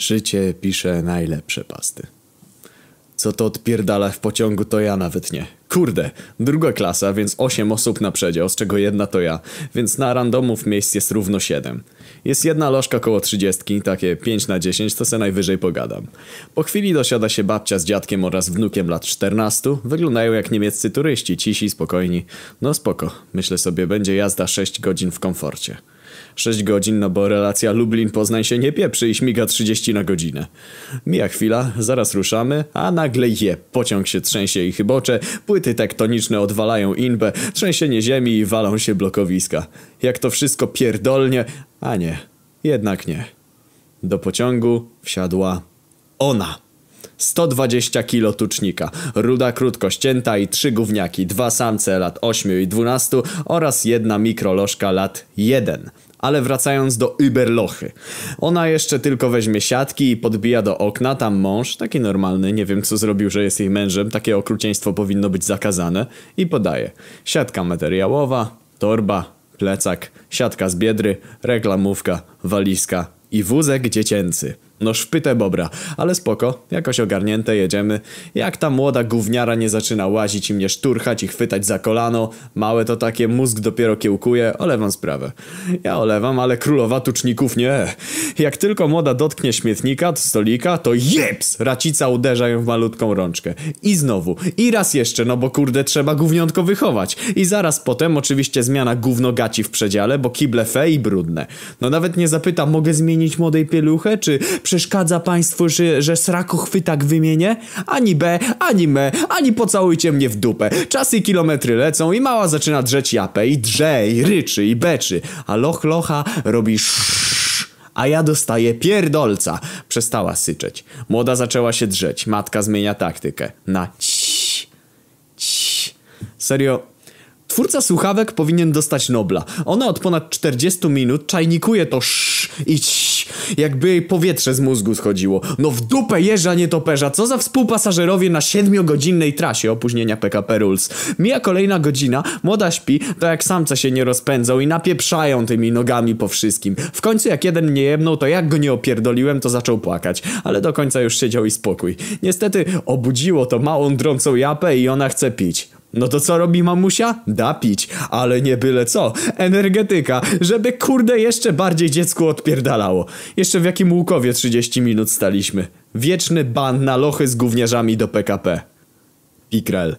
Życie pisze najlepsze pasty. Co to odpierdala w pociągu, to ja nawet nie. Kurde, druga klasa, więc 8 osób na przedział, z czego jedna to ja, więc na randomów miejsc jest równo 7. Jest jedna lożka koło 30, takie 5 na 10, to se najwyżej pogadam. Po chwili dosiada się babcia z dziadkiem oraz wnukiem lat 14, wyglądają jak niemieccy turyści, cisi, spokojni. No spoko, myślę sobie, będzie jazda 6 godzin w komforcie. 6 godzin, no bo relacja Lublin-Poznań się nie pieprzy i śmiga 30 na godzinę. Mija chwila, zaraz ruszamy, a nagle je, pociąg się trzęsie i chybocze, płyty tektoniczne odwalają inbę, trzęsienie ziemi i walą się blokowiska. Jak to wszystko pierdolnie, a nie, jednak nie. Do pociągu wsiadła ona. 120 kilo tucznika, ruda krótko ścięta i trzy gówniaki, dwa samce lat 8 i 12 oraz jedna mikrolożka lat 1. Ale wracając do Überlochy. Ona jeszcze tylko weźmie siatki i podbija do okna, tam mąż, taki normalny, nie wiem co zrobił, że jest jej mężem, takie okrucieństwo powinno być zakazane, i podaje. Siatka materiałowa, torba, plecak, siatka z biedry, reklamówka, walizka i wózek dziecięcy. No szpytę bobra, ale spoko, jakoś ogarnięte jedziemy. Jak ta młoda gówniara nie zaczyna łazić i mnie szturchać i chwytać za kolano, małe to takie, mózg dopiero kiełkuje, olewam sprawę. Ja olewam, ale królowa tuczników nie. Jak tylko młoda dotknie śmietnika, stolika, to jeps! Racica uderza ją w malutką rączkę. I znowu, i raz jeszcze, no bo kurde trzeba gówniątko wychować. I zaraz potem oczywiście zmiana gówno gaci w przedziale, bo kible fe i brudne. No nawet nie zapyta, mogę zmienić młodej pieluchę, czy przeszkadza państwu, że, że sraku chwytak wymienię? Ani B, ani me, ani pocałujcie mnie w dupę. Czasy i kilometry lecą i mała zaczyna drzeć japę i drze, i ryczy, i beczy. A loch locha robi szsz, a ja dostaję pierdolca. Przestała syczeć. Młoda zaczęła się drzeć. Matka zmienia taktykę. Na ci, ci. Serio, Twórca słuchawek powinien dostać Nobla. Ona od ponad 40 minut czajnikuje to sz i ć, jakby jej powietrze z mózgu schodziło. No w dupę jeża nietoperza, co za współpasażerowie na 7-godzinnej trasie opóźnienia PKP Rules. Mija kolejna godzina, młoda śpi, to jak samce się nie rozpędzą i napieprzają tymi nogami po wszystkim. W końcu jak jeden nie jebnął, to jak go nie opierdoliłem, to zaczął płakać. Ale do końca już siedział i spokój. Niestety obudziło to małą drącą japę i ona chce pić. No to co robi mamusia? Da pić, ale nie byle co. Energetyka, żeby kurde jeszcze bardziej dziecku odpierdalało. Jeszcze w jakim Łukowie 30 minut staliśmy. Wieczny ban na lochy z gówniarzami do PKP. Pikrel.